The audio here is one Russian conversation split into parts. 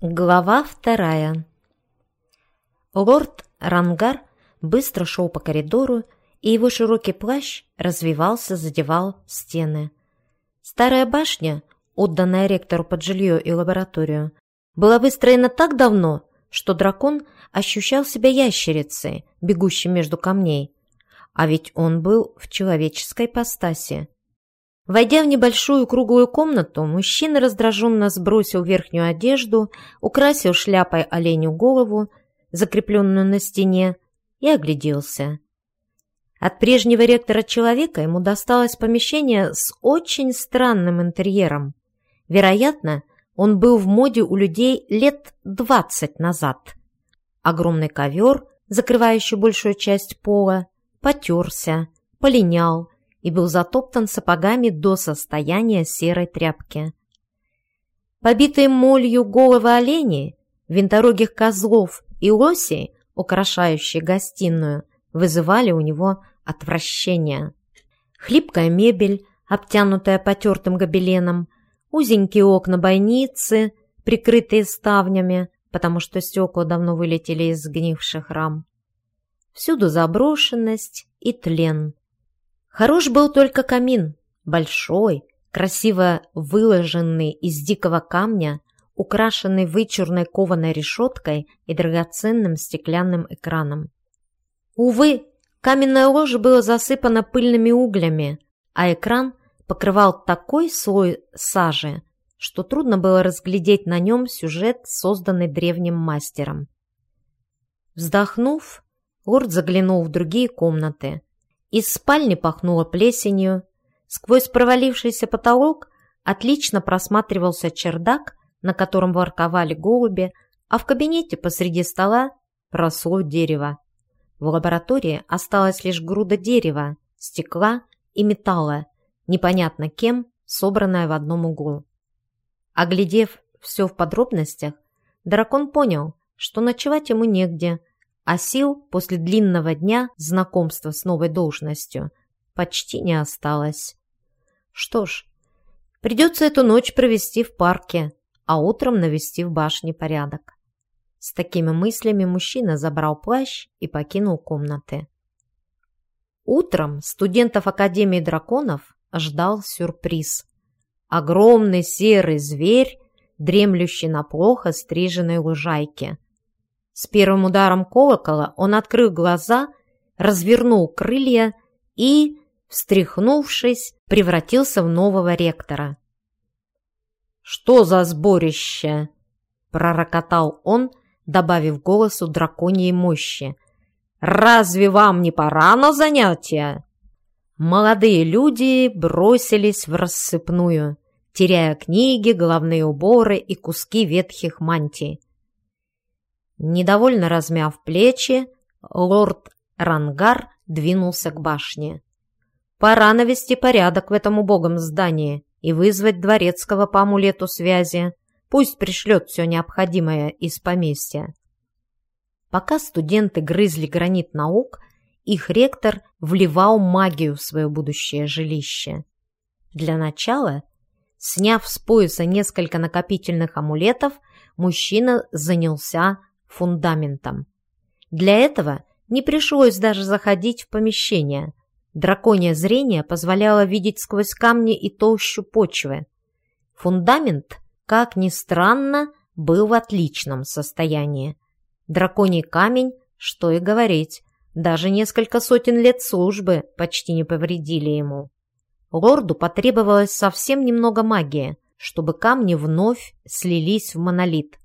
Глава вторая Лорд Рангар быстро шел по коридору, и его широкий плащ развивался, задевал стены. Старая башня, отданная ректору под жилье и лабораторию, была выстроена так давно, что дракон ощущал себя ящерицей, бегущей между камней. А ведь он был в человеческой постаси. Войдя в небольшую круглую комнату, мужчина раздраженно сбросил верхнюю одежду, украсил шляпой оленю голову, закрепленную на стене, и огляделся. От прежнего ректора человека ему досталось помещение с очень странным интерьером. Вероятно, он был в моде у людей лет двадцать назад. Огромный ковер, закрывающий большую часть пола, потерся, полинял, и был затоптан сапогами до состояния серой тряпки. Побитые молью головы оленей, винторогих козлов и лосей, украшающие гостиную, вызывали у него отвращение. Хлипкая мебель, обтянутая потертым гобеленом, узенькие окна бойницы, прикрытые ставнями, потому что стекла давно вылетели из сгнивших рам. Всюду заброшенность и тлен. Хорош был только камин, большой, красиво выложенный из дикого камня, украшенный вычурной кованой решеткой и драгоценным стеклянным экраном. Увы, каменное ложе было засыпано пыльными углями, а экран покрывал такой слой сажи, что трудно было разглядеть на нем сюжет, созданный древним мастером. Вздохнув, лорд заглянул в другие комнаты – из спальни пахнуло плесенью. Сквозь провалившийся потолок отлично просматривался чердак, на котором ворковали голуби, а в кабинете посреди стола росло дерево. В лаборатории осталась лишь груда дерева, стекла и металла, непонятно кем, собранная в одном углу. Оглядев все в подробностях, дракон понял, что ночевать ему негде, а сил после длинного дня знакомства с новой должностью почти не осталось. Что ж, придется эту ночь провести в парке, а утром навести в башне порядок. С такими мыслями мужчина забрал плащ и покинул комнаты. Утром студентов Академии драконов ждал сюрприз. Огромный серый зверь, дремлющий на плохо стриженной лужайке – с первым ударом колокола он открыл глаза, развернул крылья и, встряхнувшись, превратился в нового ректора. «Что за сборище?» — пророкотал он, добавив голосу драконьей мощи. «Разве вам не пора на занятия?» Молодые люди бросились в рассыпную, теряя книги, головные уборы и куски ветхих мантий. Недовольно размяв плечи, лорд Рангар двинулся к башне. «Пора навести порядок в этом убогом здании и вызвать дворецкого по амулету связи. Пусть пришлет все необходимое из поместья». Пока студенты грызли гранит наук, их ректор вливал магию в свое будущее жилище. Для начала, сняв с пояса несколько накопительных амулетов, мужчина занялся фундаментом. Для этого не пришлось даже заходить в помещение. Драконье зрение позволяло видеть сквозь камни и толщу почвы. Фундамент, как ни странно, был в отличном состоянии. Драконий камень, что и говорить, даже несколько сотен лет службы почти не повредили ему. Лорду потребовалось совсем немного магии, чтобы камни вновь слились в монолит.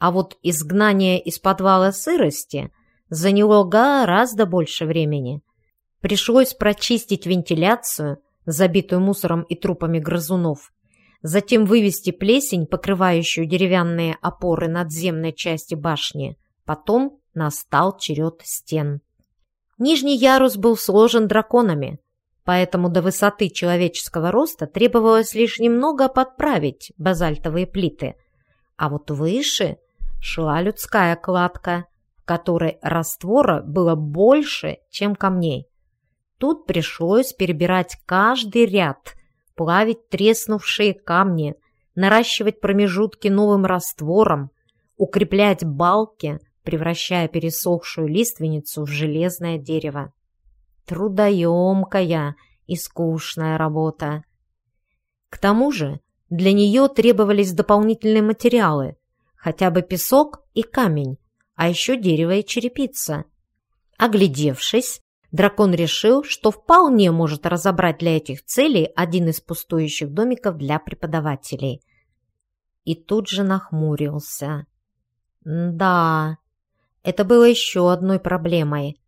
А вот изгнание из подвала сырости заняло гораздо больше времени. Пришлось прочистить вентиляцию, забитую мусором и трупами грызунов, затем вывести плесень, покрывающую деревянные опоры надземной части башни. Потом настал черед стен. Нижний ярус был сложен драконами, поэтому до высоты человеческого роста требовалось лишь немного подправить базальтовые плиты, а вот выше – шла людская кладка, в которой раствора было больше, чем камней. Тут пришлось перебирать каждый ряд, плавить треснувшие камни, наращивать промежутки новым раствором, укреплять балки, превращая пересохшую лиственницу в железное дерево. Трудоемкая и скучная работа. К тому же для нее требовались дополнительные материалы, хотя бы песок и камень, а еще дерево и черепица. Оглядевшись, дракон решил, что вполне может разобрать для этих целей один из пустующих домиков для преподавателей. И тут же нахмурился. Да, это было еще одной проблемой.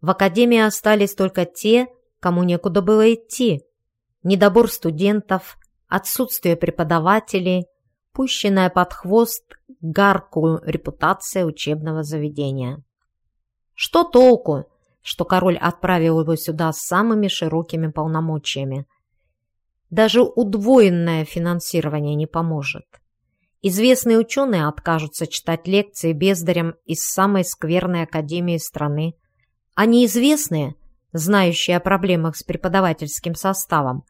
В академии остались только те, кому некуда было идти. Недобор студентов, отсутствие преподавателей, пущенная под хвост гарку репутация учебного заведения. Что толку, что король отправил его сюда с самыми широкими полномочиями? Даже удвоенное финансирование не поможет. Известные ученые откажутся читать лекции бездарям из самой скверной академии страны, а неизвестные, знающие о проблемах с преподавательским составом,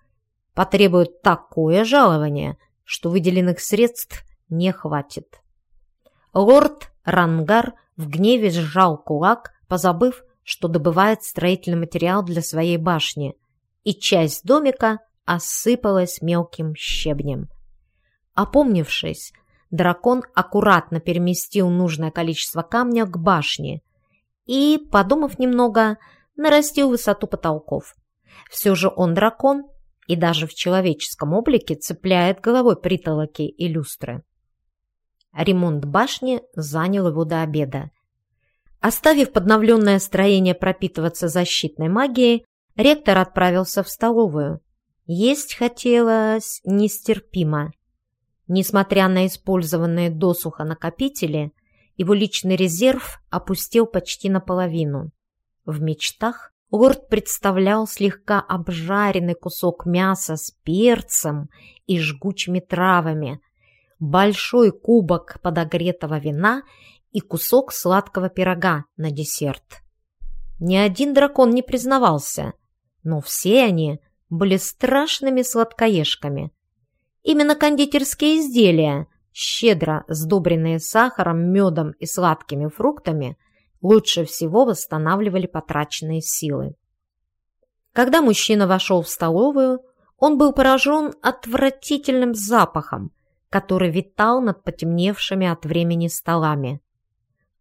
потребуют такое жалование, что выделенных средств не хватит. Лорд Рангар в гневе сжал кулак, позабыв, что добывает строительный материал для своей башни, и часть домика осыпалась мелким щебнем. Опомнившись, дракон аккуратно переместил нужное количество камня к башне и, подумав немного, нарастил высоту потолков. Все же он дракон и даже в человеческом облике цепляет головой притолоки и люстры. Ремонт башни занял его до обеда. Оставив подновленное строение пропитываться защитной магией, ректор отправился в столовую. Есть хотелось нестерпимо. Несмотря на использованные досуха накопители, его личный резерв опустил почти наполовину. В мечтах Лорд представлял слегка обжаренный кусок мяса с перцем и жгучими травами, большой кубок подогретого вина и кусок сладкого пирога на десерт. Ни один дракон не признавался, но все они были страшными сладкоежками. Именно кондитерские изделия, щедро сдобренные сахаром, медом и сладкими фруктами – лучше всего восстанавливали потраченные силы. Когда мужчина вошел в столовую, он был поражен отвратительным запахом, который витал над потемневшими от времени столами.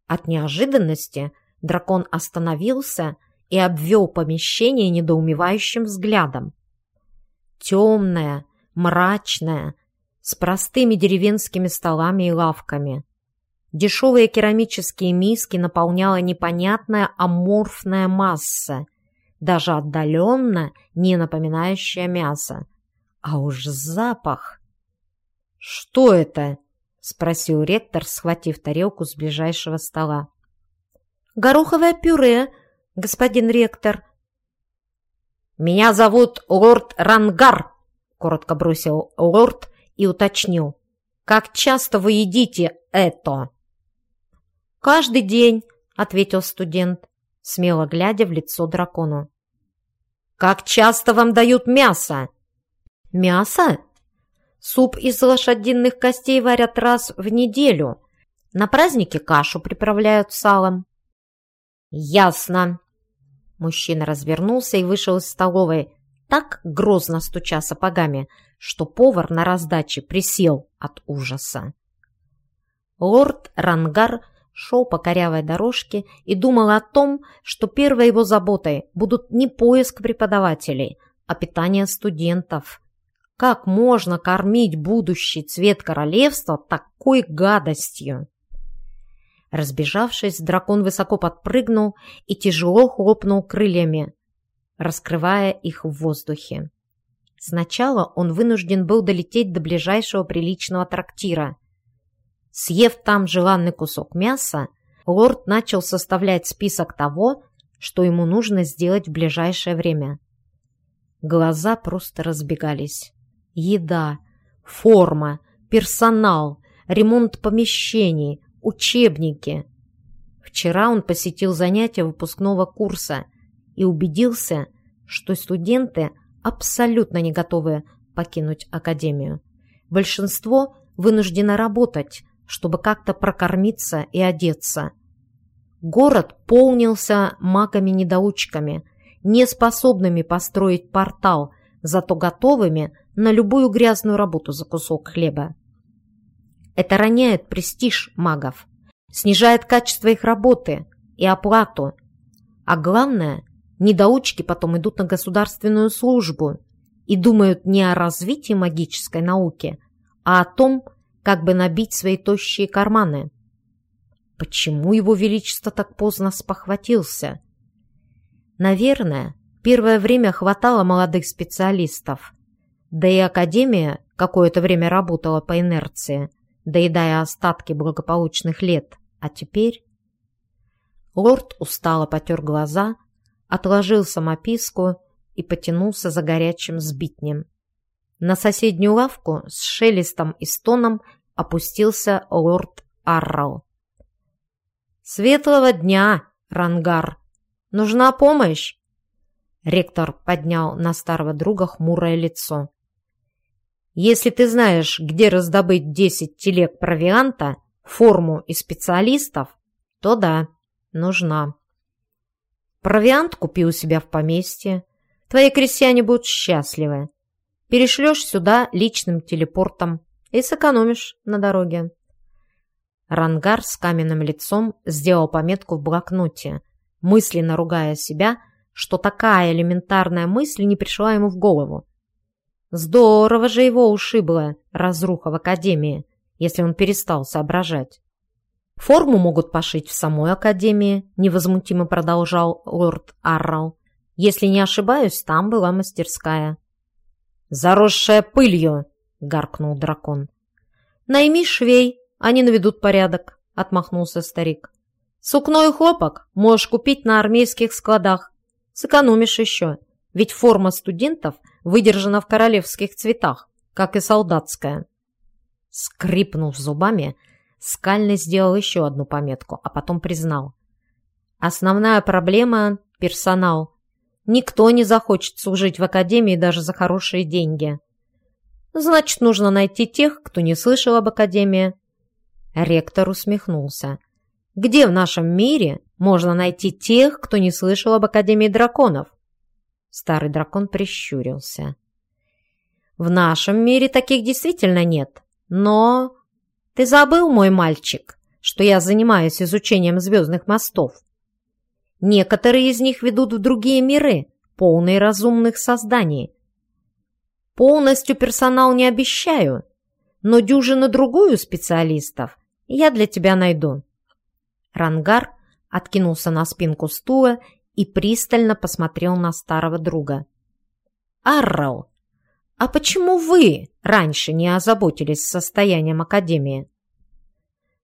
От неожиданности дракон остановился и обвел помещение недоумевающим взглядом. Темное, мрачное, с простыми деревенскими столами и лавками. Дешевые керамические миски наполняла непонятная аморфная масса, даже отдаленно не напоминающая мясо. А уж запах! «Что это?» — спросил ректор, схватив тарелку с ближайшего стола. «Гороховое пюре, господин ректор». «Меня зовут лорд Рангар», — коротко бросил лорд и уточнил. «Как часто вы едите это?» «Каждый день», — ответил студент, смело глядя в лицо дракону. «Как часто вам дают мясо?» «Мясо?» «Суп из лошадиных костей варят раз в неделю. На празднике кашу приправляют салом». «Ясно». Мужчина развернулся и вышел из столовой, так грозно стуча сапогами, что повар на раздаче присел от ужаса. Лорд Рангар шел по корявой дорожке и думал о том, что первой его заботой будут не поиск преподавателей, а питание студентов. Как можно кормить будущий цвет королевства такой гадостью? Разбежавшись, дракон высоко подпрыгнул и тяжело хлопнул крыльями, раскрывая их в воздухе. Сначала он вынужден был долететь до ближайшего приличного трактира – Съев там желанный кусок мяса, лорд начал составлять список того, что ему нужно сделать в ближайшее время. Глаза просто разбегались. Еда, форма, персонал, ремонт помещений, учебники. Вчера он посетил занятия выпускного курса и убедился, что студенты абсолютно не готовы покинуть академию. Большинство вынуждено работать, чтобы как-то прокормиться и одеться. Город полнился магами-недоучками, неспособными построить портал, зато готовыми на любую грязную работу за кусок хлеба. Это роняет престиж магов, снижает качество их работы и оплату. А главное, недоучки потом идут на государственную службу и думают не о развитии магической науки, а о том, как бы набить свои тощие карманы. Почему его величество так поздно спохватился? Наверное, первое время хватало молодых специалистов, да и Академия какое-то время работала по инерции, доедая остатки благополучных лет. А теперь... Лорд устало потер глаза, отложил самописку и потянулся за горячим сбитнем. На соседнюю лавку с шелестом и стоном опустился лорд Аррал. «Светлого дня, Рангар! Нужна помощь?» Ректор поднял на старого друга хмурое лицо. Если ты знаешь, где раздобыть 10 телег провианта, форму и специалистов, то да, нужна. Провиант купи у себя в поместье. Твои крестьяне будут счастливы. Перешлешь сюда личным телепортом и сэкономишь на дороге. Рангар с каменным лицом сделал пометку в блокноте, мысленно ругая себя, что такая элементарная мысль не пришла ему в голову. Здорово же его ушибла разруха в академии, если он перестал соображать. Форму могут пошить в самой академии, невозмутимо продолжал лорд Аррал. Если не ошибаюсь, там была мастерская. «Заросшая пылью!» — гаркнул дракон. «Найми швей, они наведут порядок», — отмахнулся старик. «Сукно и хлопок можешь купить на армейских складах. Сэкономишь еще, ведь форма студентов — выдержана в королевских цветах, как и солдатская. Скрипнув зубами, Скальный сделал еще одну пометку, а потом признал. Основная проблема – персонал. Никто не захочет служить в академии даже за хорошие деньги. Значит, нужно найти тех, кто не слышал об академии. Ректор усмехнулся. Где в нашем мире можно найти тех, кто не слышал об Академии драконов? Старый дракон прищурился. «В нашем мире таких действительно нет. Но ты забыл, мой мальчик, что я занимаюсь изучением звездных мостов? Некоторые из них ведут в другие миры, полные разумных созданий. Полностью персонал не обещаю, но дюжину другую специалистов я для тебя найду». Рангар откинулся на спинку стула и пристально посмотрел на старого друга. «Аррал, а почему вы раньше не озаботились состоянием Академии?»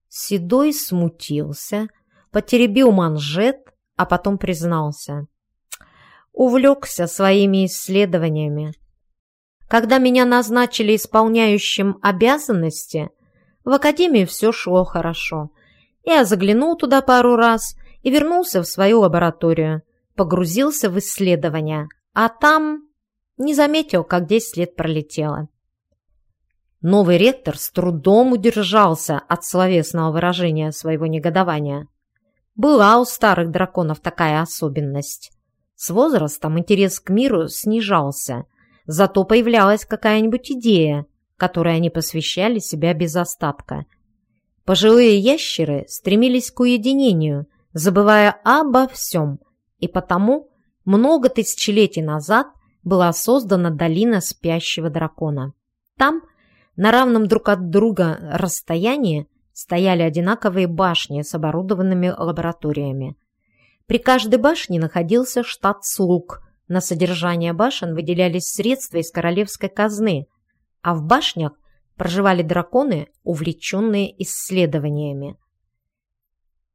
Седой смутился, потеребил манжет, а потом признался. Увлекся своими исследованиями. Когда меня назначили исполняющим обязанности, в Академии все шло хорошо. Я заглянул туда пару раз и вернулся в свою лабораторию, погрузился в исследования, а там не заметил, как 10 лет пролетело. Новый ректор с трудом удержался от словесного выражения своего негодования. Была у старых драконов такая особенность. С возрастом интерес к миру снижался, зато появлялась какая-нибудь идея, которой они посвящали себя без остатка. Пожилые ящеры стремились к уединению, забывая обо всем, и потому много тысячелетий назад была создана долина спящего дракона. Там, на равном друг от друга расстоянии, стояли одинаковые башни с оборудованными лабораториями. При каждой башне находился штат слуг. На содержание башен выделялись средства из королевской казны, а в башнях проживали драконы, увлеченные исследованиями.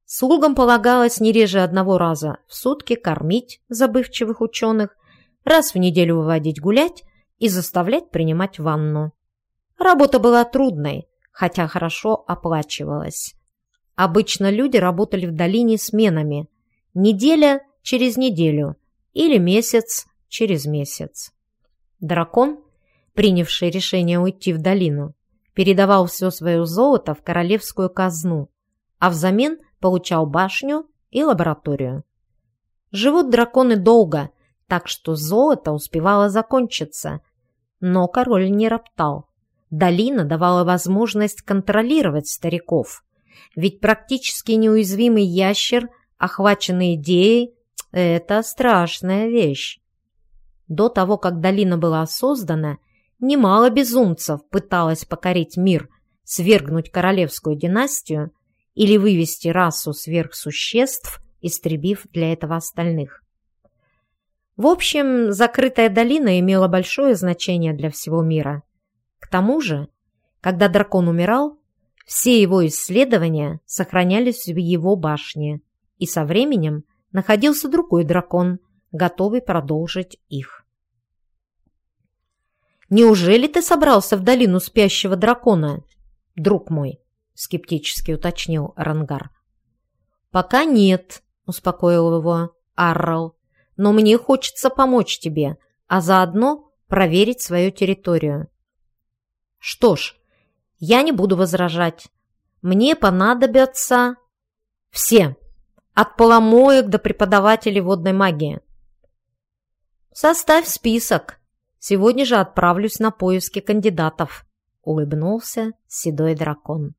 Слугам полагалось не реже одного раза в сутки кормить забывчивых ученых, раз в неделю выводить гулять и заставлять принимать ванну. Работа была трудной, хотя хорошо оплачивалась. Обычно люди работали в долине сменами, неделя через неделю или месяц через месяц. Дракон, принявший решение уйти в долину, передавал все свое золото в королевскую казну, а взамен получал башню и лабораторию. Живут драконы долго, так что золото успевало закончиться, но король не роптал. Долина давала возможность контролировать стариков, ведь практически неуязвимый ящер, охваченный идеей, это страшная вещь. До того, как долина была создана, немало безумцев пыталось покорить мир, свергнуть королевскую династию или вывести расу сверхсуществ, истребив для этого остальных. В общем, закрытая долина имела большое значение для всего мира. К тому же, когда дракон умирал, все его исследования сохранялись в его башне, и со временем находился другой дракон, готовый продолжить их. «Неужели ты собрался в долину спящего дракона, друг мой?» — скептически уточнил Рангар. «Пока нет», — успокоил его Аррал, «но мне хочется помочь тебе, а заодно проверить свою территорию». «Что ж, я не буду возражать. Мне понадобятся все, от поломоек до преподавателей водной магии». «Составь список», Сегодня же отправлюсь на поиски кандидатов», — улыбнулся седой дракон.